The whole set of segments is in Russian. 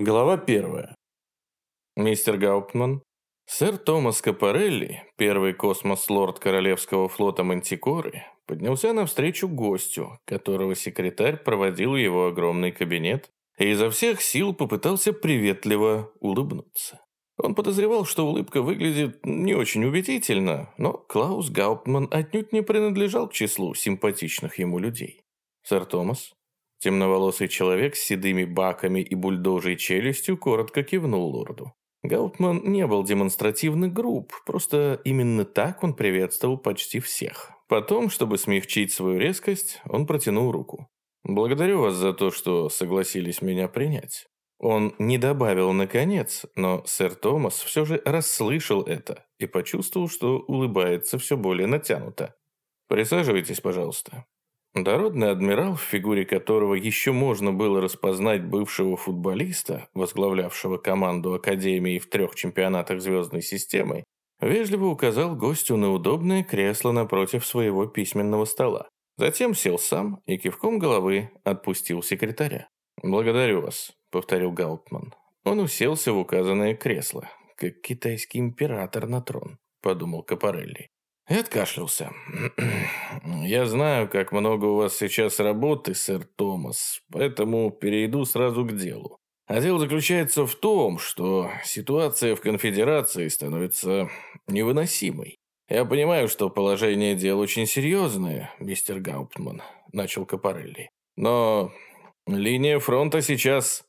Глава первая. Мистер Гауптман, сэр Томас Капарелли, первый космос-лорд Королевского флота Мантикоры, поднялся навстречу гостю, которого секретарь проводил в его огромный кабинет и изо всех сил попытался приветливо улыбнуться. Он подозревал, что улыбка выглядит не очень убедительно, но Клаус Гауптман отнюдь не принадлежал к числу симпатичных ему людей. «Сэр Томас, Темноволосый человек с седыми баками и бульдожей челюстью коротко кивнул лорду. Гаутман не был демонстративно груб, просто именно так он приветствовал почти всех. Потом, чтобы смягчить свою резкость, он протянул руку. «Благодарю вас за то, что согласились меня принять». Он не добавил «наконец», но сэр Томас все же расслышал это и почувствовал, что улыбается все более натянуто. «Присаживайтесь, пожалуйста. Дородный адмирал, в фигуре которого еще можно было распознать бывшего футболиста, возглавлявшего команду Академии в трех чемпионатах звездной системы, вежливо указал гостю на удобное кресло напротив своего письменного стола. Затем сел сам и кивком головы отпустил секретаря. «Благодарю вас», — повторил Гаутман. Он уселся в указанное кресло, как китайский император на трон, подумал Капарелли. И откашлялся. «Я знаю, как много у вас сейчас работы, сэр Томас, поэтому перейду сразу к делу. А дело заключается в том, что ситуация в конфедерации становится невыносимой. Я понимаю, что положение дел очень серьезное, мистер Гауптман», — начал Капарелли. «Но линия фронта сейчас...»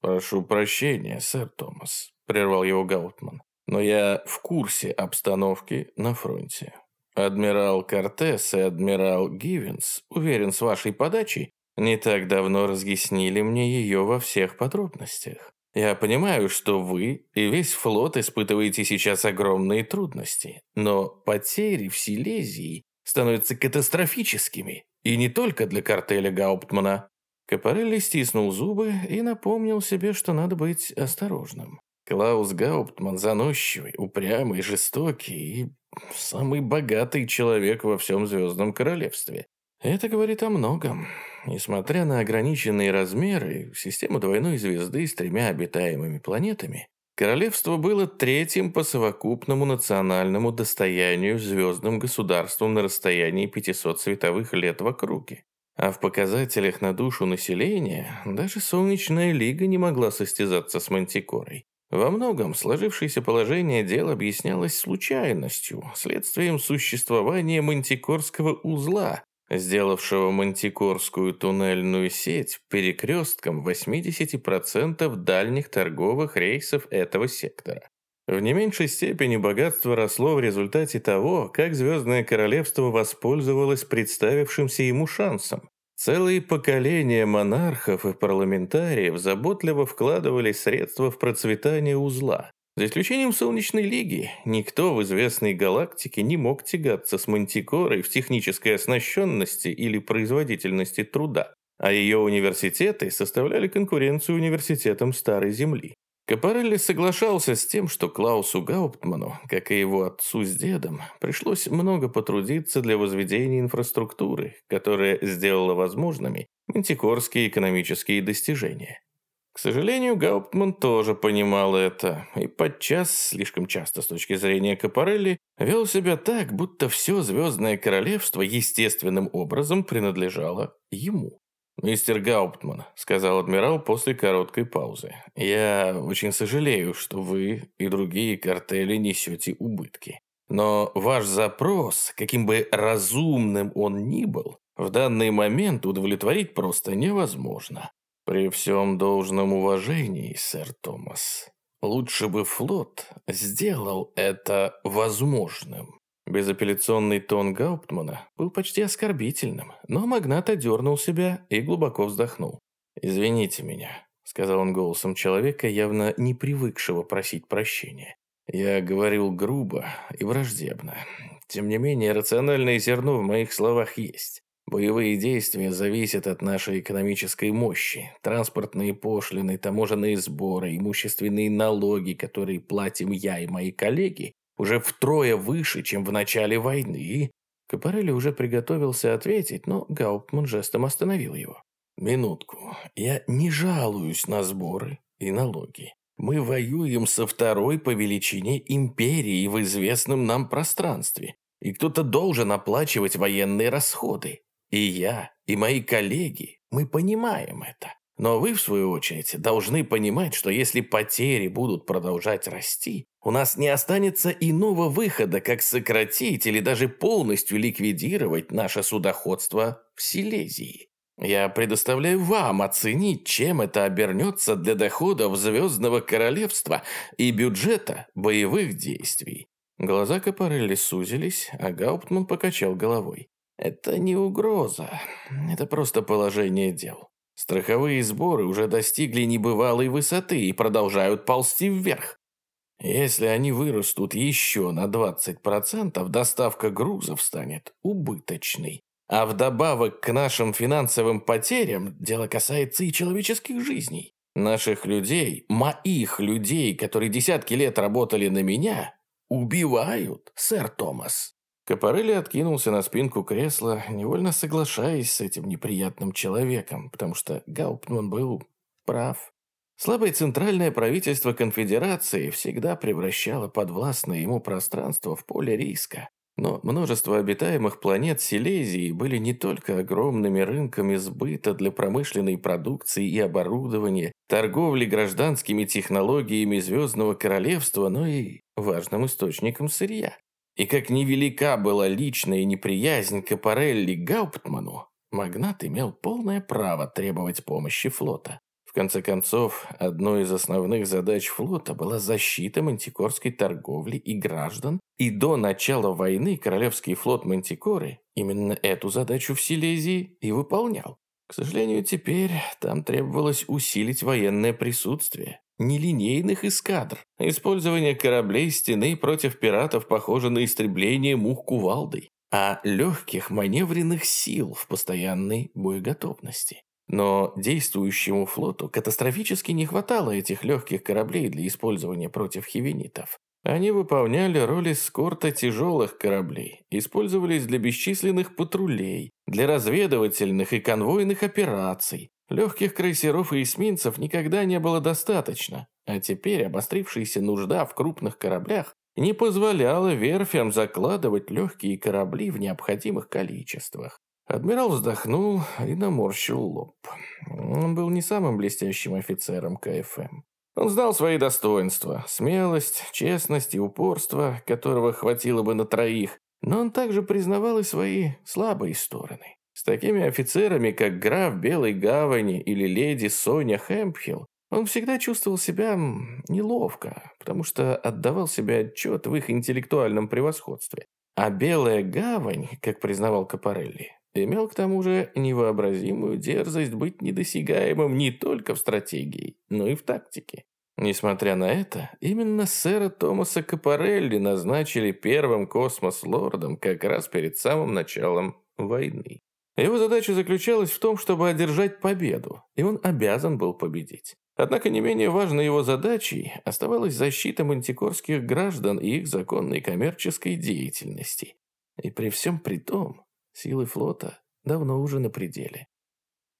«Прошу прощения, сэр Томас», — прервал его Гаутман но я в курсе обстановки на фронте. Адмирал Кортес и адмирал Гивенс, уверен, с вашей подачей, не так давно разъяснили мне ее во всех подробностях. Я понимаю, что вы и весь флот испытываете сейчас огромные трудности, но потери в Силезии становятся катастрофическими, и не только для картеля Гауптмана. Капарелли стиснул зубы и напомнил себе, что надо быть осторожным. Клаус Гауптман заносчивый, упрямый, жестокий и самый богатый человек во всем Звездном Королевстве. Это говорит о многом. Несмотря на ограниченные размеры, система двойной звезды с тремя обитаемыми планетами, королевство было третьим по совокупному национальному достоянию звездным государством на расстоянии 500 световых лет в округе. А в показателях на душу населения даже Солнечная Лига не могла состязаться с Мантикорой. Во многом сложившееся положение дел объяснялось случайностью, следствием существования мантикорского узла, сделавшего мантикорскую туннельную сеть перекрестком 80% дальних торговых рейсов этого сектора. В не меньшей степени богатство росло в результате того, как Звездное Королевство воспользовалось представившимся ему шансом. Целые поколения монархов и парламентариев заботливо вкладывали средства в процветание узла. За исключением Солнечной Лиги, никто в известной галактике не мог тягаться с Мантикорой в технической оснащенности или производительности труда, а ее университеты составляли конкуренцию университетам Старой Земли. Капарелли соглашался с тем, что Клаусу Гауптману, как и его отцу с дедом, пришлось много потрудиться для возведения инфраструктуры, которая сделала возможными мантикорские экономические достижения. К сожалению, Гауптман тоже понимал это, и подчас, слишком часто с точки зрения Капарелли, вел себя так, будто все Звездное Королевство естественным образом принадлежало ему. «Мистер Гауптман», — сказал адмирал после короткой паузы, «я очень сожалею, что вы и другие картели несете убытки. Но ваш запрос, каким бы разумным он ни был, в данный момент удовлетворить просто невозможно. При всем должном уважении, сэр Томас, лучше бы флот сделал это возможным». Безапелляционный тон Гауптмана был почти оскорбительным, но магнат одернул себя и глубоко вздохнул. «Извините меня», — сказал он голосом человека, явно не привыкшего просить прощения. «Я говорил грубо и враждебно. Тем не менее, рациональное зерно в моих словах есть. Боевые действия зависят от нашей экономической мощи. Транспортные пошлины, таможенные сборы, имущественные налоги, которые платим я и мои коллеги, уже втрое выше, чем в начале войны. Капарелли уже приготовился ответить, но Гауптман жестом остановил его. «Минутку. Я не жалуюсь на сборы. и налоги. Мы воюем со второй по величине империи в известном нам пространстве, и кто-то должен оплачивать военные расходы. И я, и мои коллеги, мы понимаем это. Но вы, в свою очередь, должны понимать, что если потери будут продолжать расти, у нас не останется иного выхода, как сократить или даже полностью ликвидировать наше судоходство в Силезии. Я предоставляю вам оценить, чем это обернется для доходов Звездного Королевства и бюджета боевых действий. Глаза Капарелли сузились, а Гауптман покачал головой. Это не угроза, это просто положение дел. Страховые сборы уже достигли небывалой высоты и продолжают ползти вверх. Если они вырастут еще на 20%, доставка грузов станет убыточной. А вдобавок к нашим финансовым потерям дело касается и человеческих жизней. Наших людей, моих людей, которые десятки лет работали на меня, убивают, сэр Томас. Капарелли откинулся на спинку кресла, невольно соглашаясь с этим неприятным человеком, потому что Гауптман был прав. Слабое центральное правительство конфедерации всегда превращало подвластное ему пространство в поле риска. Но множество обитаемых планет Силезии были не только огромными рынками сбыта для промышленной продукции и оборудования, торговли гражданскими технологиями Звездного Королевства, но и важным источником сырья. И как невелика была личная неприязнь Капарелли Гауптману, магнат имел полное право требовать помощи флота. В конце концов, одной из основных задач флота была защита мантикорской торговли и граждан, и до начала войны Королевский флот Мантикоры именно эту задачу в Силезии и выполнял. К сожалению, теперь там требовалось усилить военное присутствие. Нелинейных эскадр. Использование кораблей стены против пиратов похоже на истребление мух кувалдой, а легких маневренных сил в постоянной боеготовности. Но действующему флоту катастрофически не хватало этих легких кораблей для использования против хивенитов. Они выполняли роль эскорта тяжелых кораблей, использовались для бесчисленных патрулей, для разведывательных и конвойных операций. Легких крейсеров и эсминцев никогда не было достаточно, а теперь обострившаяся нужда в крупных кораблях не позволяла верфям закладывать легкие корабли в необходимых количествах. Адмирал вздохнул и наморщил лоб. Он был не самым блестящим офицером КФМ. Он знал свои достоинства – смелость, честность и упорство, которого хватило бы на троих, но он также признавал и свои слабые стороны. С такими офицерами, как граф Белой Гавани или леди Соня Хэмпхилл, он всегда чувствовал себя неловко, потому что отдавал себе отчет в их интеллектуальном превосходстве. А Белая Гавань, как признавал Капарелли, имел к тому же невообразимую дерзость быть недосягаемым не только в стратегии, но и в тактике. Несмотря на это, именно сэра Томаса Капарелли назначили первым космос-лордом как раз перед самым началом войны. Его задача заключалась в том, чтобы одержать победу, и он обязан был победить. Однако не менее важной его задачей оставалась защита мантикорских граждан и их законной коммерческой деятельности. И при всем при том, Силы флота давно уже на пределе.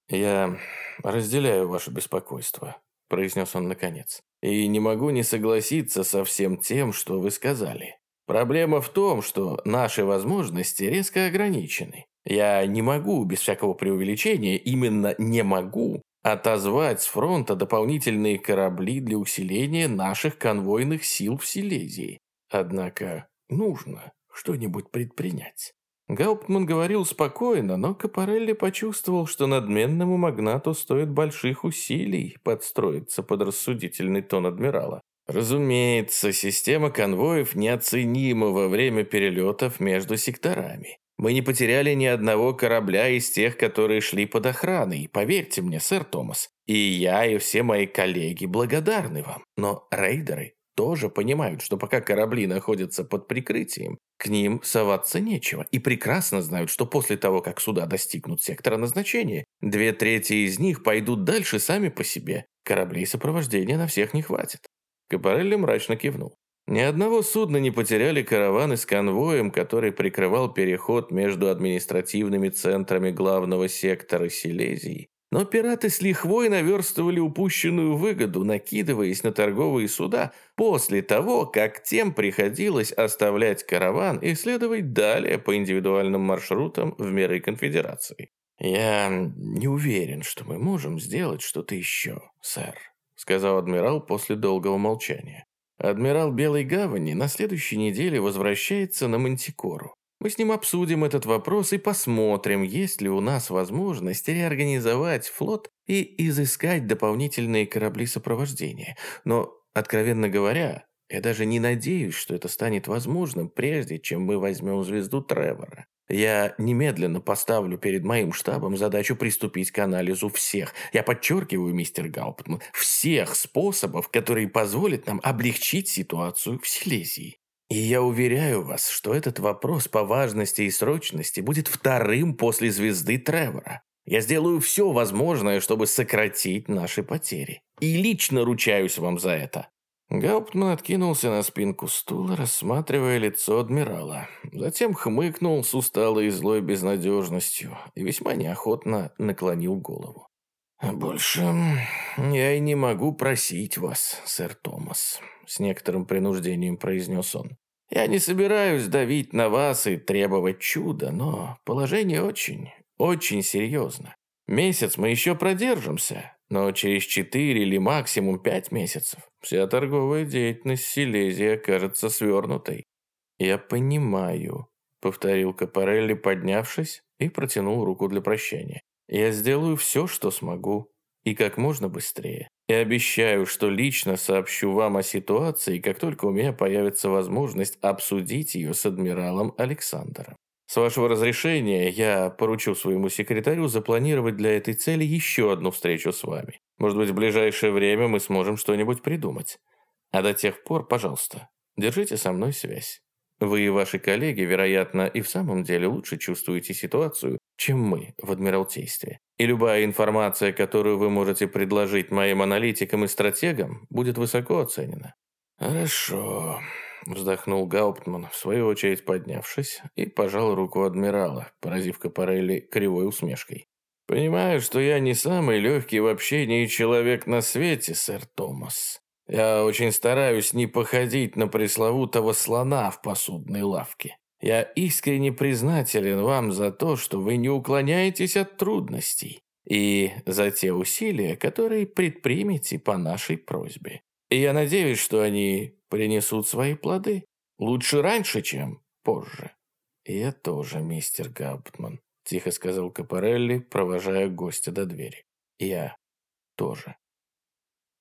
«Я разделяю ваше беспокойство», – произнес он наконец. «И не могу не согласиться со всем тем, что вы сказали. Проблема в том, что наши возможности резко ограничены. Я не могу, без всякого преувеличения, именно не могу, отозвать с фронта дополнительные корабли для усиления наших конвойных сил в Силезии. Однако нужно что-нибудь предпринять. Гауптман говорил спокойно, но Капарелли почувствовал, что надменному магнату стоит больших усилий подстроиться под рассудительный тон адмирала. Разумеется, система конвоев неоценима во время перелетов между секторами. Мы не потеряли ни одного корабля из тех, которые шли под охраной, поверьте мне, сэр Томас. И я, и все мои коллеги благодарны вам. Но рейдеры тоже понимают, что пока корабли находятся под прикрытием, к ним соваться нечего, и прекрасно знают, что после того, как суда достигнут сектора назначения, две трети из них пойдут дальше сами по себе. Кораблей сопровождения на всех не хватит. Капарелли мрачно кивнул. Ни одного судна не потеряли караваны с конвоем, который прикрывал переход между административными центрами главного сектора Силезии Но пираты с лихвой наверстывали упущенную выгоду, накидываясь на торговые суда после того, как тем приходилось оставлять караван и следовать далее по индивидуальным маршрутам в миры конфедерации. «Я не уверен, что мы можем сделать что-то еще, сэр», сказал адмирал после долгого молчания. Адмирал Белой Гавани на следующей неделе возвращается на Мантикору. Мы с ним обсудим этот вопрос и посмотрим, есть ли у нас возможность реорганизовать флот и изыскать дополнительные корабли сопровождения. Но, откровенно говоря, я даже не надеюсь, что это станет возможным, прежде чем мы возьмем звезду Тревора. Я немедленно поставлю перед моим штабом задачу приступить к анализу всех, я подчеркиваю, мистер Гауптман, всех способов, которые позволят нам облегчить ситуацию в Силезии. И я уверяю вас, что этот вопрос по важности и срочности будет вторым после звезды Тревора. Я сделаю все возможное, чтобы сократить наши потери. И лично ручаюсь вам за это». Гауптман откинулся на спинку стула, рассматривая лицо адмирала. Затем хмыкнул с усталой и злой безнадежностью и весьма неохотно наклонил голову. «Больше я и не могу просить вас, сэр Томас», — с некоторым принуждением произнес он. «Я не собираюсь давить на вас и требовать чуда, но положение очень, очень серьезно. Месяц мы еще продержимся, но через четыре или максимум пять месяцев вся торговая деятельность Силезии окажется свернутой». «Я понимаю», — повторил Капарелли, поднявшись, и протянул руку для прощания. Я сделаю все, что смогу, и как можно быстрее. И обещаю, что лично сообщу вам о ситуации, как только у меня появится возможность обсудить ее с адмиралом Александром. С вашего разрешения я поручу своему секретарю запланировать для этой цели еще одну встречу с вами. Может быть, в ближайшее время мы сможем что-нибудь придумать. А до тех пор, пожалуйста, держите со мной связь. Вы и ваши коллеги, вероятно, и в самом деле лучше чувствуете ситуацию, чем мы в Адмиралтействе. И любая информация, которую вы можете предложить моим аналитикам и стратегам, будет высоко оценена». «Хорошо», – вздохнул Гауптман, в свою очередь поднявшись, и пожал руку адмирала, поразив Капарелли кривой усмешкой. «Понимаю, что я не самый легкий в общении человек на свете, сэр Томас. Я очень стараюсь не походить на пресловутого слона в посудной лавке. Я искренне признателен вам за то, что вы не уклоняетесь от трудностей и за те усилия, которые предпримете по нашей просьбе. И я надеюсь, что они принесут свои плоды. Лучше раньше, чем позже. я тоже, мистер Гауптман, тихо сказал Капарелли, провожая гостя до двери. Я тоже.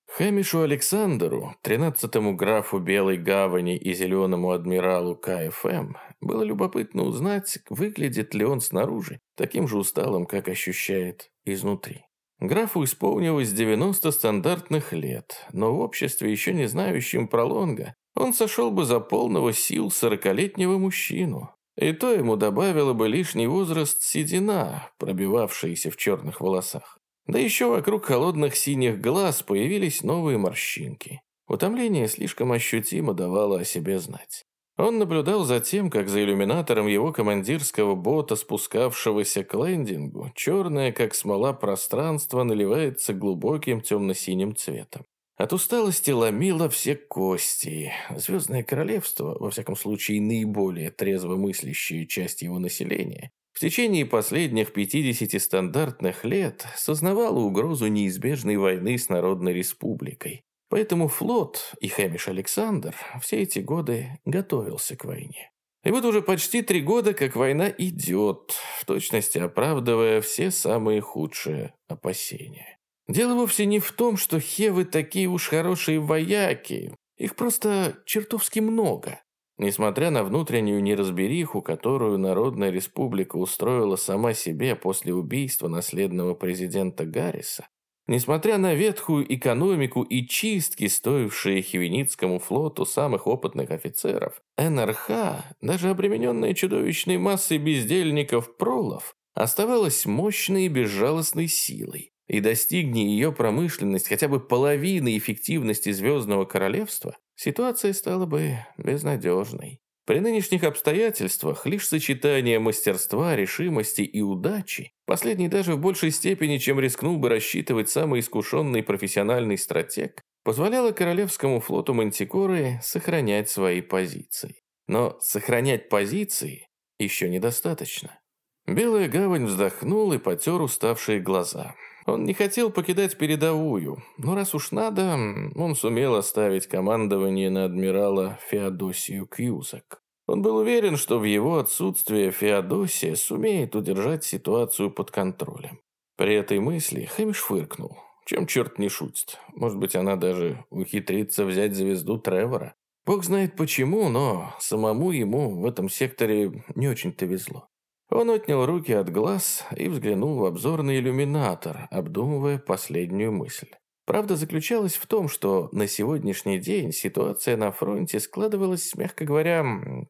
Хэмишу Александру, тринадцатому графу Белой Гавани и зеленому адмиралу КФМ, было любопытно узнать, выглядит ли он снаружи таким же усталым, как ощущает изнутри. Графу исполнилось 90 стандартных лет, но в обществе, еще не знающем пролонга, он сошел бы за полного сил сорокалетнего мужчину. И то ему добавило бы лишний возраст седина, пробивавшаяся в черных волосах. Да еще вокруг холодных синих глаз появились новые морщинки. Утомление слишком ощутимо давало о себе знать. Он наблюдал за тем, как за иллюминатором его командирского бота, спускавшегося к лендингу, черное, как смола, пространство наливается глубоким темно-синим цветом. От усталости ломило все кости. Звездное королевство, во всяком случае наиболее трезво мыслящая часть его населения, в течение последних 50 стандартных лет сознавала угрозу неизбежной войны с Народной Республикой. Поэтому флот и Хэмиш Александр все эти годы готовился к войне. И вот уже почти три года, как война идет, в точности оправдывая все самые худшие опасения. Дело вовсе не в том, что хевы такие уж хорошие вояки, их просто чертовски много. Несмотря на внутреннюю неразбериху, которую Народная Республика устроила сама себе после убийства наследного президента Гарриса, несмотря на ветхую экономику и чистки, стоившие Хивеницкому флоту самых опытных офицеров, НРХ, даже обремененная чудовищной массой бездельников-пролов, оставалась мощной и безжалостной силой. И достигни ее промышленность хотя бы половины эффективности Звездного Королевства, ситуация стала бы безнадежной. При нынешних обстоятельствах лишь сочетание мастерства, решимости и удачи Последний даже в большей степени, чем рискнул бы рассчитывать самый искушенный профессиональный стратег, позволяло Королевскому флоту Мантикоры сохранять свои позиции. Но сохранять позиции еще недостаточно. Белая гавань вздохнул и потер уставшие глаза. Он не хотел покидать передовую, но раз уж надо, он сумел оставить командование на адмирала Феодосию Кьюзак. Он был уверен, что в его отсутствие Феодосия сумеет удержать ситуацию под контролем. При этой мысли Хэмиш фыркнул. Чем черт не шутит? Может быть, она даже ухитрится взять звезду Тревора? Бог знает почему, но самому ему в этом секторе не очень-то везло. Он отнял руки от глаз и взглянул в обзорный иллюминатор, обдумывая последнюю мысль. Правда заключалась в том, что на сегодняшний день ситуация на фронте складывалась, мягко говоря,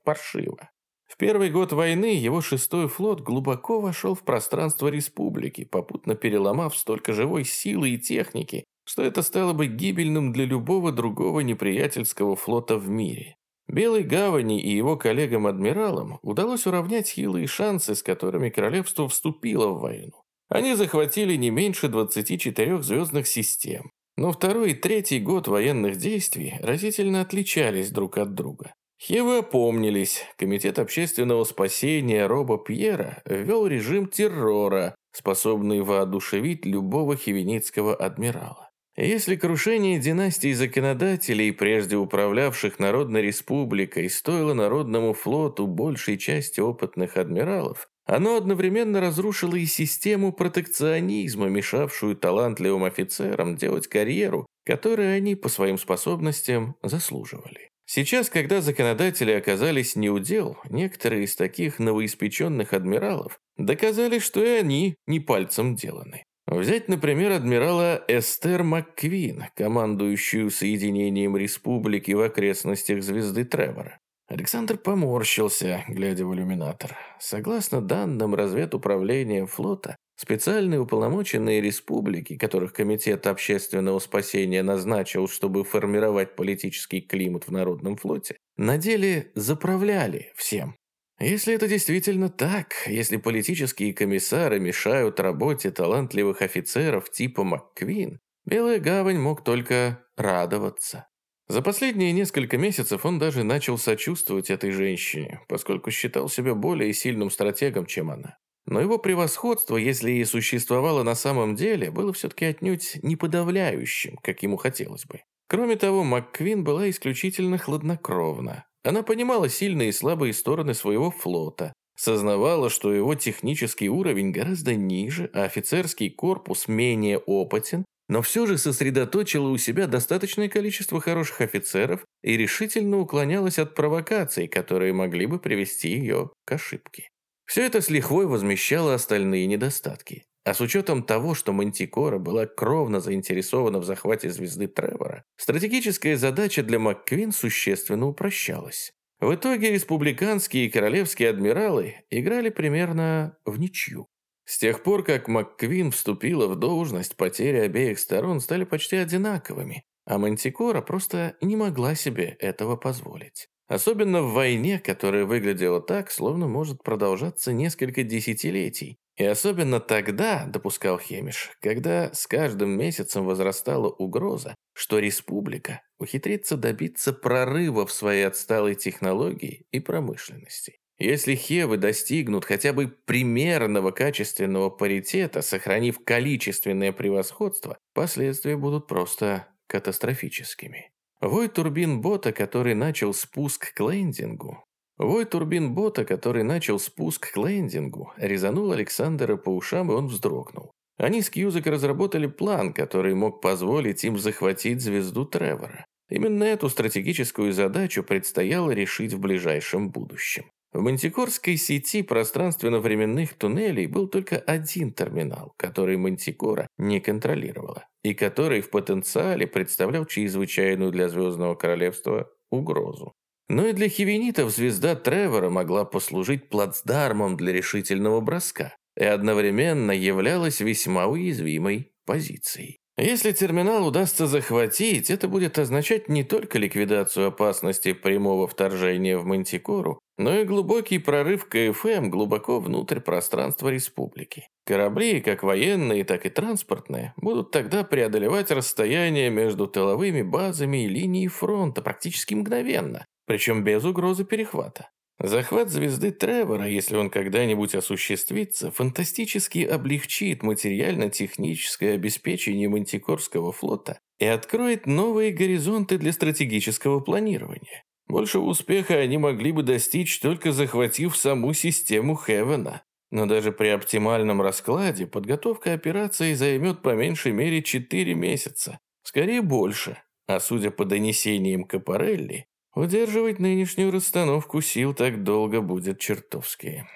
паршиво. В первый год войны его шестой флот глубоко вошел в пространство республики, попутно переломав столько живой силы и техники, что это стало бы гибельным для любого другого неприятельского флота в мире. Белой гавани и его коллегам-адмиралам удалось уравнять хилые шансы, с которыми королевство вступило в войну. Они захватили не меньше 24 звездных систем, но второй и третий год военных действий разительно отличались друг от друга. Хевы опомнились. Комитет общественного спасения Роба Пьера ввел режим террора, способный воодушевить любого хивеницкого адмирала. Если крушение династий законодателей, прежде управлявших Народной Республикой, стоило Народному флоту большей части опытных адмиралов, оно одновременно разрушило и систему протекционизма, мешавшую талантливым офицерам делать карьеру, которую они по своим способностям заслуживали. Сейчас, когда законодатели оказались неудел, некоторые из таких новоиспеченных адмиралов доказали, что и они не пальцем деланы. Взять, например, адмирала Эстер МакКвин, командующую соединением республики в окрестностях звезды Тревора. Александр поморщился, глядя в иллюминатор. Согласно данным разведуправления флота, специальные уполномоченные республики, которых Комитет общественного спасения назначил, чтобы формировать политический климат в Народном флоте, на деле заправляли всем. Если это действительно так, если политические комиссары мешают работе талантливых офицеров типа МакКвин, Белая Гавань мог только радоваться. За последние несколько месяцев он даже начал сочувствовать этой женщине, поскольку считал себя более сильным стратегом, чем она. Но его превосходство, если и существовало на самом деле, было все-таки отнюдь не подавляющим, как ему хотелось бы. Кроме того, МакКвин была исключительно хладнокровна. Она понимала сильные и слабые стороны своего флота, сознавала, что его технический уровень гораздо ниже, а офицерский корпус менее опытен но все же сосредоточила у себя достаточное количество хороших офицеров и решительно уклонялась от провокаций, которые могли бы привести ее к ошибке. Все это с лихвой возмещало остальные недостатки. А с учетом того, что Мантикора была кровно заинтересована в захвате звезды Тревора, стратегическая задача для МакКвин существенно упрощалась. В итоге республиканские и королевские адмиралы играли примерно в ничью. С тех пор, как МакКвин вступила в должность, потери обеих сторон стали почти одинаковыми, а Мантикора просто не могла себе этого позволить. Особенно в войне, которая выглядела так, словно может продолжаться несколько десятилетий. И особенно тогда, допускал Хемиш, когда с каждым месяцем возрастала угроза, что республика ухитрится добиться прорыва в своей отсталой технологии и промышленности. Если хевы достигнут хотя бы примерного качественного паритета, сохранив количественное превосходство, последствия будут просто катастрофическими. Вой турбин бота, который начал спуск к лендингу, Вой турбин бота, который начал спуск к лендингу, резанул Александра по ушам, и он вздрогнул. Они с Кьюзак разработали план, который мог позволить им захватить звезду Тревора. Именно эту стратегическую задачу предстояло решить в ближайшем будущем. В Мантикорской сети пространственно-временных туннелей был только один терминал, который Мантикора не контролировала, и который в потенциале представлял чрезвычайную для Звездного Королевства угрозу. Но и для хивенитов звезда Тревора могла послужить плацдармом для решительного броска и одновременно являлась весьма уязвимой позицией. Если терминал удастся захватить, это будет означать не только ликвидацию опасности прямого вторжения в Мантикору, но и глубокий прорыв КФМ глубоко внутрь пространства республики. Корабли, как военные, так и транспортные, будут тогда преодолевать расстояние между тыловыми базами и линией фронта практически мгновенно, причем без угрозы перехвата. Захват звезды Тревора, если он когда-нибудь осуществится, фантастически облегчит материально-техническое обеспечение Мантикорского флота и откроет новые горизонты для стратегического планирования. Большего успеха они могли бы достичь, только захватив саму систему Хевена. Но даже при оптимальном раскладе подготовка операции займет по меньшей мере 4 месяца, скорее больше. А судя по донесениям Капарелли, Удерживать нынешнюю расстановку сил так долго будет чертовски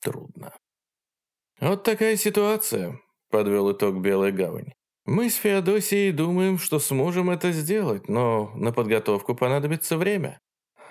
трудно. Вот такая ситуация, подвел итог Белая Гавань. Мы с Феодосией думаем, что сможем это сделать, но на подготовку понадобится время.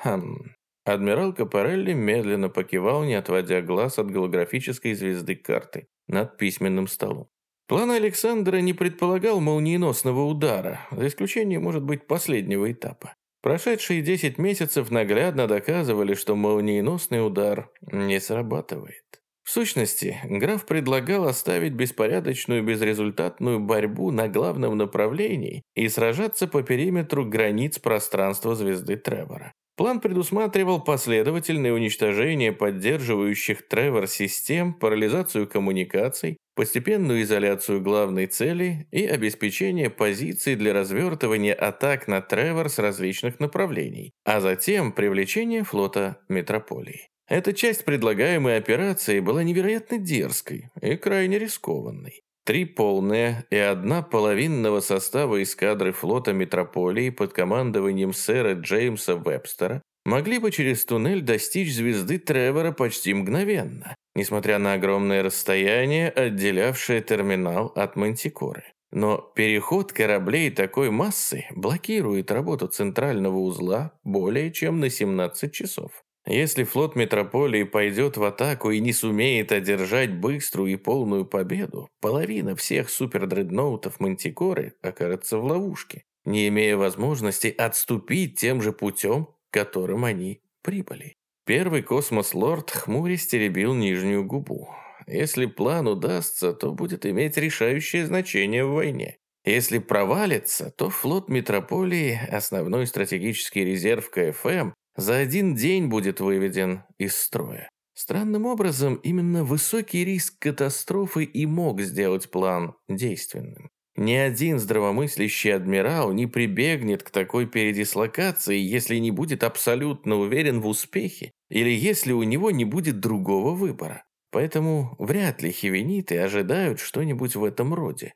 Хм. Адмирал Капарелли медленно покивал, не отводя глаз от голографической звезды карты над письменным столом. План Александра не предполагал молниеносного удара, за исключением, может быть, последнего этапа. Прошедшие 10 месяцев наглядно доказывали, что молниеносный удар не срабатывает. В сущности, граф предлагал оставить беспорядочную безрезультатную борьбу на главном направлении и сражаться по периметру границ пространства звезды Тревора. План предусматривал последовательное уничтожение поддерживающих Тревор систем, парализацию коммуникаций, постепенную изоляцию главной цели и обеспечение позиций для развертывания атак на Тревор с различных направлений, а затем привлечение флота метрополии. Эта часть предлагаемой операции была невероятно дерзкой и крайне рискованной. Три полные и одна половинного состава эскадры флота метрополии под командованием сэра Джеймса Вебстера могли бы через туннель достичь звезды Тревора почти мгновенно, несмотря на огромное расстояние, отделявшее терминал от Мантикоры. Но переход кораблей такой массы блокирует работу центрального узла более чем на 17 часов. Если флот метрополии пойдет в атаку и не сумеет одержать быструю и полную победу, половина всех супердредноутов Мантикоры окажется в ловушке, не имея возможности отступить тем же путем, которым они прибыли. Первый космос-лорд хмурясь теребил нижнюю губу. Если план удастся, то будет иметь решающее значение в войне. Если провалится, то флот Метрополии, основной стратегический резерв КФМ, за один день будет выведен из строя. Странным образом, именно высокий риск катастрофы и мог сделать план действенным. Ни один здравомыслящий адмирал не прибегнет к такой передислокации, если не будет абсолютно уверен в успехе или если у него не будет другого выбора. Поэтому вряд ли хивениты ожидают что-нибудь в этом роде.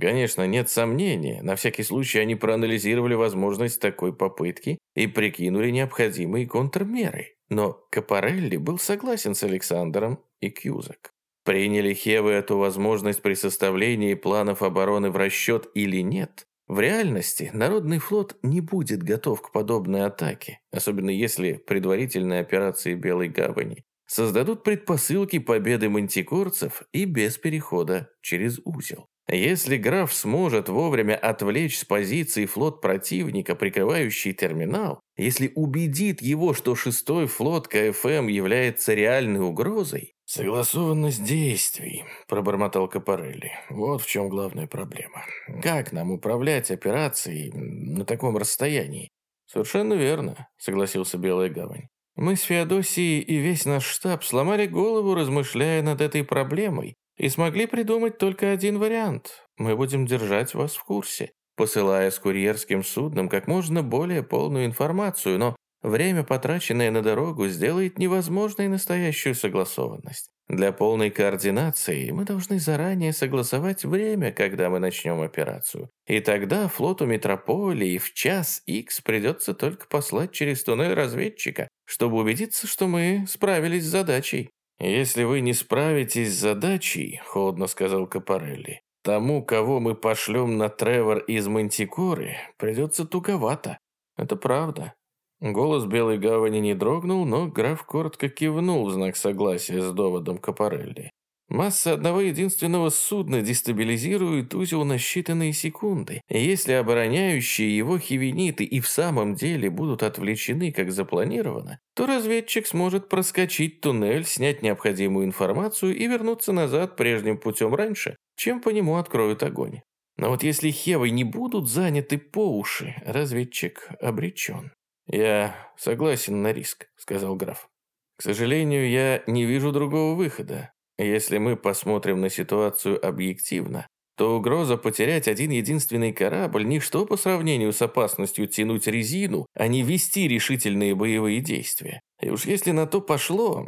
Конечно, нет сомнения, на всякий случай они проанализировали возможность такой попытки и прикинули необходимые контрмеры. Но Капарелли был согласен с Александром и Кьюзак. Приняли Хевы эту возможность при составлении планов обороны в расчет или нет, в реальности Народный флот не будет готов к подобной атаке, особенно если предварительные операции Белой Гавани создадут предпосылки победы мантикорцев и без перехода через узел. Если граф сможет вовремя отвлечь с позиции флот противника, прикрывающий терминал, если убедит его, что шестой флот КФМ является реальной угрозой, «Согласованность действий», – пробормотал Капарелли. «Вот в чем главная проблема. Как нам управлять операцией на таком расстоянии?» «Совершенно верно», – согласился Белая Гавань. «Мы с Феодосией и весь наш штаб сломали голову, размышляя над этой проблемой, и смогли придумать только один вариант. Мы будем держать вас в курсе, посылая с курьерским судном как можно более полную информацию, но Время, потраченное на дорогу, сделает невозможной настоящую согласованность. Для полной координации мы должны заранее согласовать время, когда мы начнем операцию. И тогда флоту метрополии в час X придется только послать через туннель разведчика, чтобы убедиться, что мы справились с задачей. «Если вы не справитесь с задачей», — холодно сказал Капарелли, «тому, кого мы пошлем на Тревор из Мантикоры, придется туговато. Это правда. Голос Белой Гавани не дрогнул, но граф коротко кивнул в знак согласия с доводом Капарелли. Масса одного единственного судна дестабилизирует узел на считанные секунды. Если обороняющие его хивениты и в самом деле будут отвлечены, как запланировано, то разведчик сможет проскочить туннель, снять необходимую информацию и вернуться назад прежним путем раньше, чем по нему откроют огонь. Но вот если Хевой не будут заняты по уши, разведчик обречен. «Я согласен на риск», — сказал граф. «К сожалению, я не вижу другого выхода. Если мы посмотрим на ситуацию объективно, то угроза потерять один единственный корабль – ничто по сравнению с опасностью тянуть резину, а не вести решительные боевые действия. И уж если на то пошло,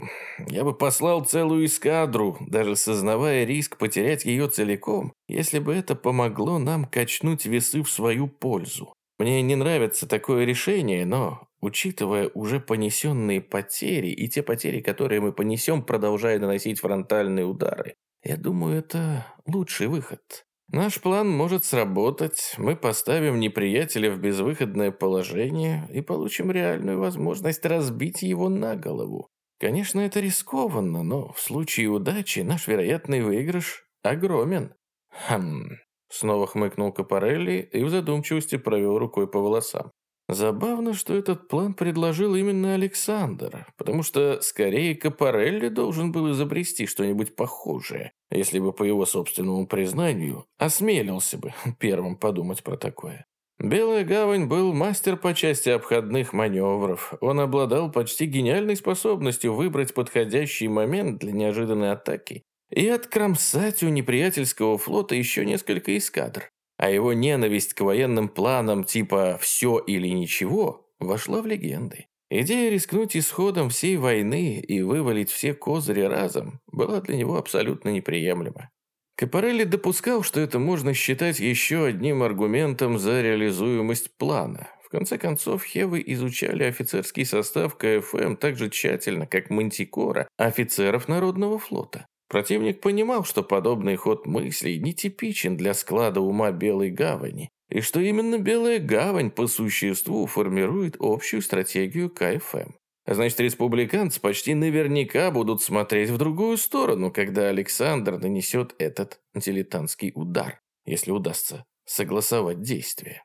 я бы послал целую эскадру, даже сознавая риск потерять ее целиком, если бы это помогло нам качнуть весы в свою пользу. Мне не нравится такое решение, но, учитывая уже понесенные потери и те потери, которые мы понесем, продолжая наносить фронтальные удары, я думаю, это лучший выход. Наш план может сработать, мы поставим неприятеля в безвыходное положение и получим реальную возможность разбить его на голову. Конечно, это рискованно, но в случае удачи наш вероятный выигрыш огромен. Хм, Снова хмыкнул Капарелли и в задумчивости провел рукой по волосам. Забавно, что этот план предложил именно Александр, потому что скорее Капарелли должен был изобрести что-нибудь похожее, если бы по его собственному признанию осмелился бы первым подумать про такое. Белая гавань был мастер по части обходных маневров. Он обладал почти гениальной способностью выбрать подходящий момент для неожиданной атаки и откромсать у неприятельского флота еще несколько эскадр. А его ненависть к военным планам типа «все или ничего» вошла в легенды. Идея рискнуть исходом всей войны и вывалить все козыри разом была для него абсолютно неприемлема. Капарелли допускал, что это можно считать еще одним аргументом за реализуемость плана. В конце концов, Хевы изучали офицерский состав КФМ так же тщательно, как Мантикора, офицеров Народного флота. Противник понимал, что подобный ход мыслей нетипичен для склада ума Белой Гавани, и что именно Белая Гавань по существу формирует общую стратегию КФМ. А значит, республиканцы почти наверняка будут смотреть в другую сторону, когда Александр нанесет этот дилетантский удар, если удастся согласовать действия.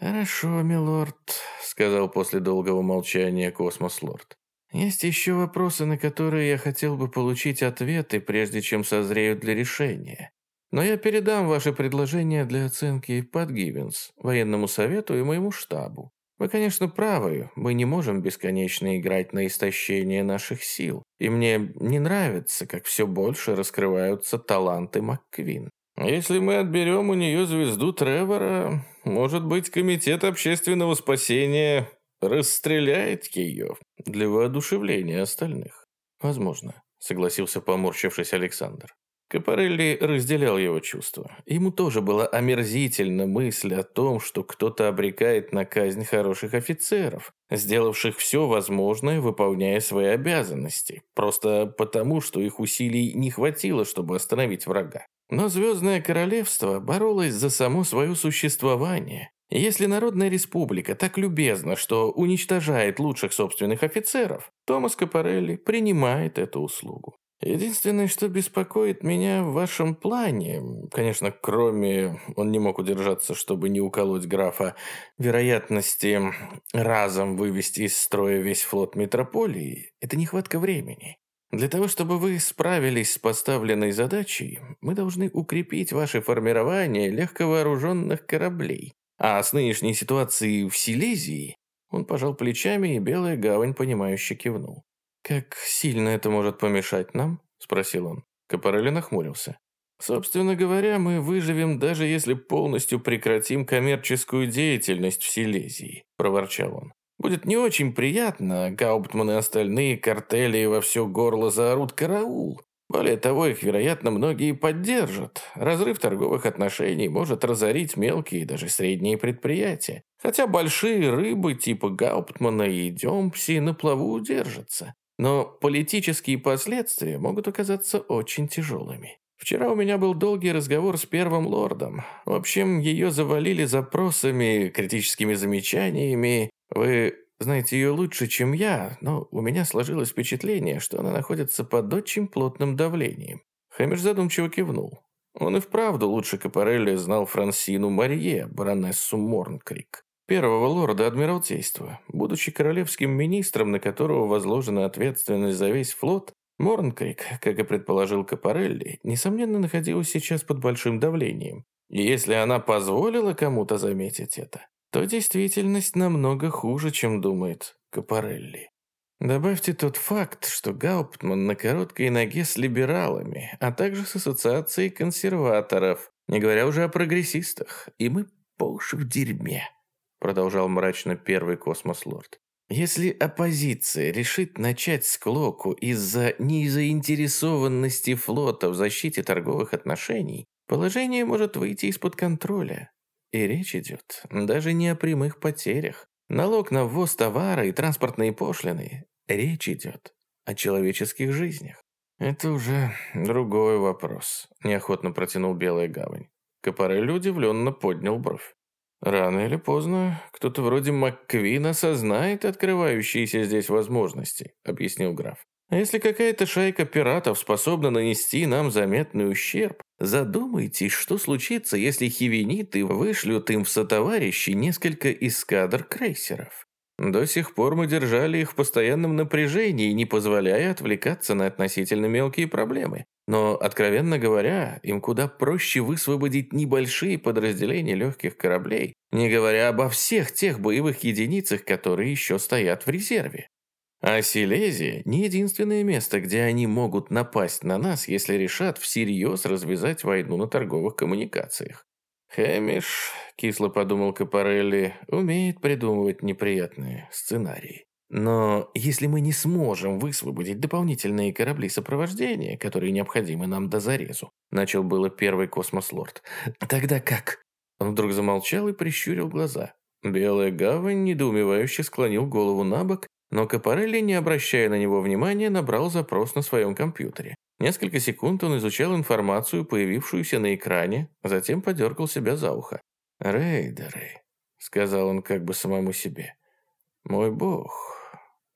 «Хорошо, милорд», — сказал после долгого молчания космос-лорд. Есть еще вопросы, на которые я хотел бы получить ответы, прежде чем созреют для решения. Но я передам ваши предложения для оценки под Гивенс, военному совету и моему штабу. Вы, конечно, правы, мы не можем бесконечно играть на истощение наших сил. И мне не нравится, как все больше раскрываются таланты МакКвин. Если мы отберем у нее звезду Тревора, может быть, Комитет общественного спасения расстреляет ее для воодушевления остальных. Возможно, согласился поморщившись Александр. Капарелли разделял его чувства. Ему тоже была омерзительна мысль о том, что кто-то обрекает на казнь хороших офицеров, сделавших все возможное, выполняя свои обязанности, просто потому, что их усилий не хватило, чтобы остановить врага. Но Звездное Королевство боролось за само свое существование, если Народная Республика так любезна, что уничтожает лучших собственных офицеров, Томас Капарелли принимает эту услугу. Единственное, что беспокоит меня в вашем плане, конечно, кроме, он не мог удержаться, чтобы не уколоть графа, вероятности разом вывести из строя весь флот метрополии, это нехватка времени. Для того, чтобы вы справились с поставленной задачей, мы должны укрепить ваше формирование легковооруженных кораблей. А с нынешней ситуацией в Силезии он пожал плечами, и Белая Гавань, понимающе кивнул. «Как сильно это может помешать нам?» – спросил он. Капарелли нахмурился. «Собственно говоря, мы выживем, даже если полностью прекратим коммерческую деятельность в Силезии», – проворчал он. «Будет не очень приятно, Гауптман и остальные картели во все горло заорут «караул», более того, их, вероятно, многие поддержат. Разрыв торговых отношений может разорить мелкие и даже средние предприятия. Хотя большие рыбы типа Гауптмана и Демпси на плаву удержатся. Но политические последствия могут оказаться очень тяжелыми. Вчера у меня был долгий разговор с первым лордом. В общем, ее завалили запросами, критическими замечаниями. Вы знаете ее лучше, чем я, но у меня сложилось впечатление, что она находится под очень плотным давлением. Хэмиш задумчиво кивнул. Он и вправду лучше Капарелли знал Франсину Марье, баронессу Морнкрик, первого лорда Адмиралтейства. Будучи королевским министром, на которого возложена ответственность за весь флот, Морнкрик, как и предположил Капарелли, несомненно находилась сейчас под большим давлением. И если она позволила кому-то заметить это, то действительность намного хуже, чем думает Капарелли. Добавьте тот факт, что Гауптман на короткой ноге с либералами, а также с ассоциацией консерваторов, не говоря уже о прогрессистах, и мы по уши в дерьме, продолжал мрачно первый космос-лорд. Если оппозиция решит начать склоку из-за незаинтересованности флота в защите торговых отношений, положение может выйти из-под контроля. И речь идет даже не о прямых потерях. Налог на ввоз товара и транспортные пошлины Речь идет о человеческих жизнях. Это уже другой вопрос, неохотно протянул Белая Гавань. Капарель удивленно поднял бровь. Рано или поздно кто-то вроде МакКвина осознает открывающиеся здесь возможности, объяснил граф. А если какая-то шайка пиратов способна нанести нам заметный ущерб, задумайтесь, что случится, если хивениты вышлют им в сотоварищи несколько эскадр крейсеров. До сих пор мы держали их в постоянном напряжении, не позволяя отвлекаться на относительно мелкие проблемы. Но, откровенно говоря, им куда проще высвободить небольшие подразделения легких кораблей, не говоря обо всех тех боевых единицах, которые еще стоят в резерве. А Силезия – не единственное место, где они могут напасть на нас, если решат всерьез развязать войну на торговых коммуникациях. Хэмиш, кисло подумал Капарелли, умеет придумывать неприятные сценарии. Но если мы не сможем высвободить дополнительные корабли сопровождения, которые необходимы нам до зарезу, начал было первый космослорд. Тогда как? Он вдруг замолчал и прищурил глаза. Белая гавань недоумевающе склонил голову на бок, но Капарелли, не обращая на него внимания, набрал запрос на своем компьютере. Несколько секунд он изучал информацию, появившуюся на экране, затем подергал себя за ухо. «Рейдеры», — сказал он как бы самому себе. «Мой бог,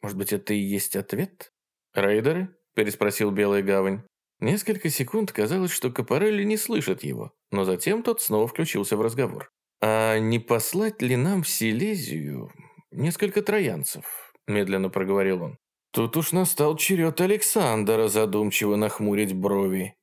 может быть, это и есть ответ?» «Рейдеры?» — переспросил Белая Гавань. Несколько секунд казалось, что Капарелли не слышит его, но затем тот снова включился в разговор. «А не послать ли нам в Силезию несколько троянцев?» – медленно проговорил он. Тут уж настал черед Александра задумчиво нахмурить брови.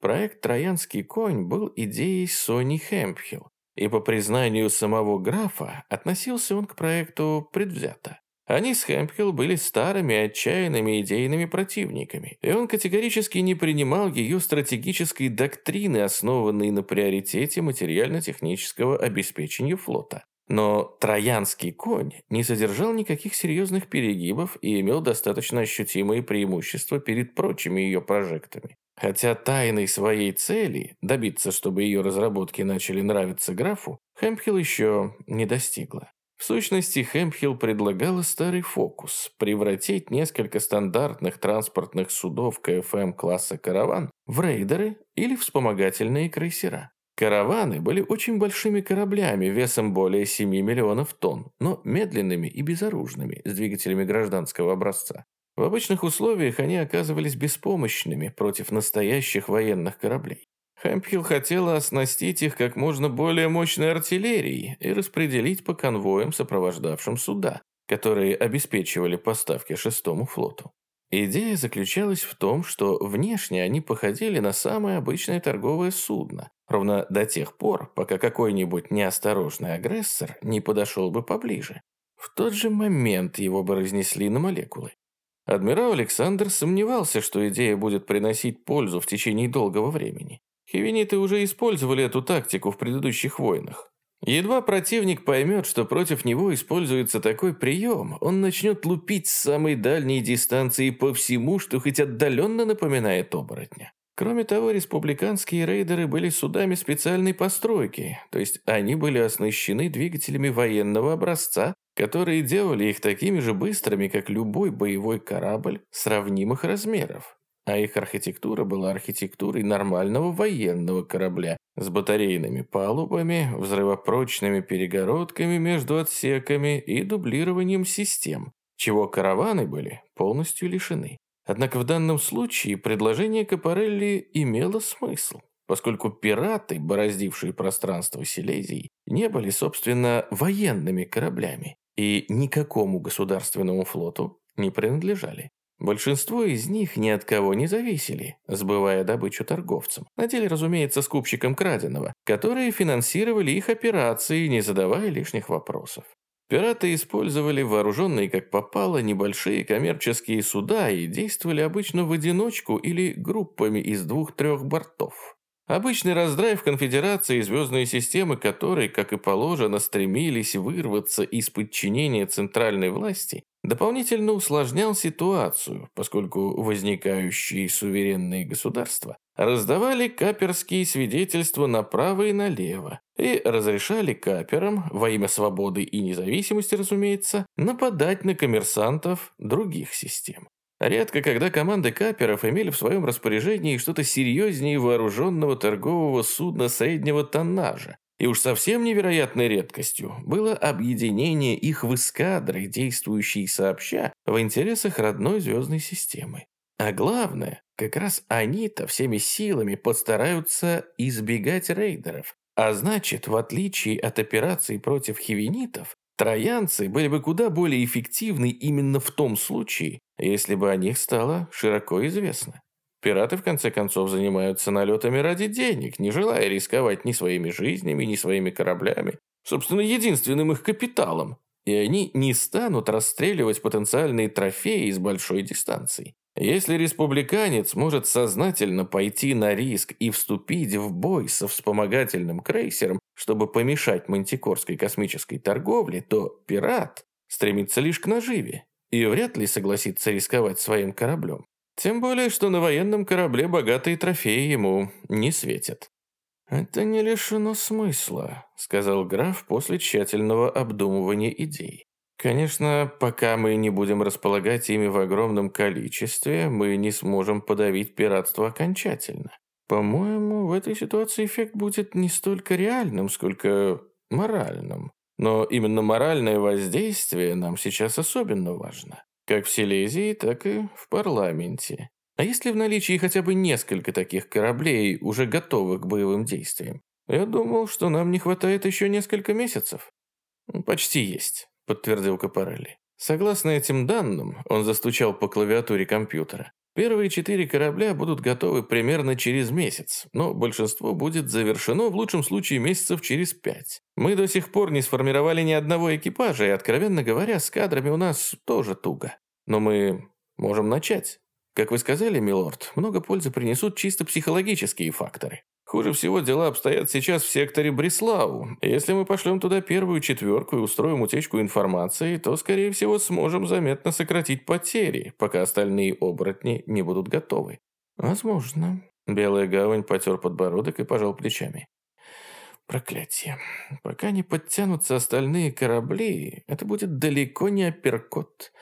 Проект «Троянский конь» был идеей Сони Хэмпхилл, и по признанию самого графа относился он к проекту предвзято. Они с Хэмпхилл были старыми отчаянными идейными противниками, и он категорически не принимал ее стратегической доктрины, основанной на приоритете материально-технического обеспечения флота. Но троянский конь не содержал никаких серьезных перегибов и имел достаточно ощутимые преимущества перед прочими ее прожектами. Хотя тайной своей цели, добиться, чтобы ее разработки начали нравиться графу, Хэмпхилл еще не достигла. В сущности, Хэмпхилл предлагала старый фокус – превратить несколько стандартных транспортных судов КФМ класса «Караван» в рейдеры или вспомогательные крейсера. Караваны были очень большими кораблями весом более 7 миллионов тонн, но медленными и безоружными, с двигателями гражданского образца. В обычных условиях они оказывались беспомощными против настоящих военных кораблей. Хэмпхилл хотела оснастить их как можно более мощной артиллерией и распределить по конвоям, сопровождавшим суда, которые обеспечивали поставки шестому флоту. Идея заключалась в том, что внешне они походили на самое обычное торговое судно, ровно до тех пор, пока какой-нибудь неосторожный агрессор не подошел бы поближе. В тот же момент его бы разнесли на молекулы. Адмирал Александр сомневался, что идея будет приносить пользу в течение долгого времени. Хивениты уже использовали эту тактику в предыдущих войнах. Едва противник поймет, что против него используется такой прием, он начнет лупить с самой дальней дистанции по всему, что хоть отдаленно напоминает оборотня. Кроме того, республиканские рейдеры были судами специальной постройки, то есть они были оснащены двигателями военного образца, которые делали их такими же быстрыми, как любой боевой корабль сравнимых размеров а их архитектура была архитектурой нормального военного корабля с батарейными палубами, взрывопрочными перегородками между отсеками и дублированием систем, чего караваны были полностью лишены. Однако в данном случае предложение Капарелли имело смысл, поскольку пираты, бороздившие пространство Силезии, не были, собственно, военными кораблями и никакому государственному флоту не принадлежали. Большинство из них ни от кого не зависели, сбывая добычу торговцам. На деле, разумеется, скупщикам краденого, которые финансировали их операции, не задавая лишних вопросов. Пираты использовали вооруженные как попало небольшие коммерческие суда и действовали обычно в одиночку или группами из двух-трех бортов. Обычный раздрайв конфедерации, звездные системы которой, как и положено, стремились вырваться из подчинения центральной власти, дополнительно усложнял ситуацию, поскольку возникающие суверенные государства раздавали каперские свидетельства направо и налево и разрешали каперам, во имя свободы и независимости, разумеется, нападать на коммерсантов других систем. Редко, когда команды каперов имели в своем распоряжении что-то серьезнее вооруженного торгового судна среднего тоннажа, и уж совсем невероятной редкостью было объединение их в эскадры, действующие сообща в интересах родной звездной системы. А главное, как раз они-то всеми силами постараются избегать рейдеров. А значит, в отличие от операций против хивенитов, троянцы были бы куда более эффективны именно в том случае, если бы о них стало широко известно. Пираты, в конце концов, занимаются налетами ради денег, не желая рисковать ни своими жизнями, ни своими кораблями, собственно, единственным их капиталом. И они не станут расстреливать потенциальные трофеи с большой дистанции. Если республиканец может сознательно пойти на риск и вступить в бой со вспомогательным крейсером, чтобы помешать мантикорской космической торговле, то пират стремится лишь к наживе и вряд ли согласится рисковать своим кораблем. Тем более, что на военном корабле богатые трофеи ему не светят. «Это не лишено смысла», — сказал граф после тщательного обдумывания идей. «Конечно, пока мы не будем располагать ими в огромном количестве, мы не сможем подавить пиратство окончательно. По-моему, в этой ситуации эффект будет не столько реальным, сколько моральным. Но именно моральное воздействие нам сейчас особенно важно. Как в Силезии, так и в парламенте. А есть ли в наличии хотя бы несколько таких кораблей, уже готовых к боевым действиям? Я думал, что нам не хватает еще несколько месяцев. Почти есть, подтвердил Капарелли. Согласно этим данным, он застучал по клавиатуре компьютера. Первые четыре корабля будут готовы примерно через месяц, но большинство будет завершено в лучшем случае месяцев через пять. Мы до сих пор не сформировали ни одного экипажа, и, откровенно говоря, с кадрами у нас тоже туго. Но мы можем начать. Как вы сказали, милорд, много пользы принесут чисто психологические факторы. Хуже всего дела обстоят сейчас в секторе Бреслау. Если мы пошлем туда первую четверку и устроим утечку информации, то, скорее всего, сможем заметно сократить потери, пока остальные оборотни не будут готовы. Возможно. Белая гавань потер подбородок и пожал плечами. Проклятие. Пока не подтянутся остальные корабли, это будет далеко не апперкот.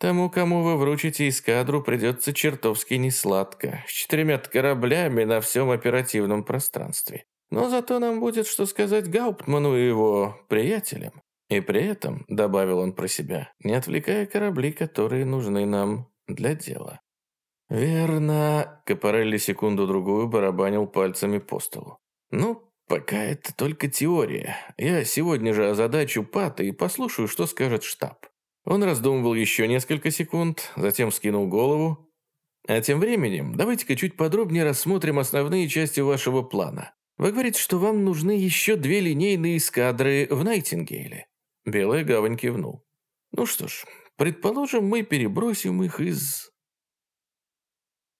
Тому, кому вы вручите эскадру, придется чертовски несладко, с четырьмя кораблями на всем оперативном пространстве. Но зато нам будет что сказать Гауптману и его приятелям. И при этом, добавил он про себя, не отвлекая корабли, которые нужны нам для дела. «Верно», — Капарелли секунду-другую барабанил пальцами по столу. «Ну, пока это только теория. Я сегодня же озадачу Пата и послушаю, что скажет штаб. Он раздумывал еще несколько секунд, затем скинул голову. «А тем временем, давайте-ка чуть подробнее рассмотрим основные части вашего плана. Вы говорите, что вам нужны еще две линейные эскадры в Найтингейле». Белая гавань кивнул. «Ну что ж, предположим, мы перебросим их из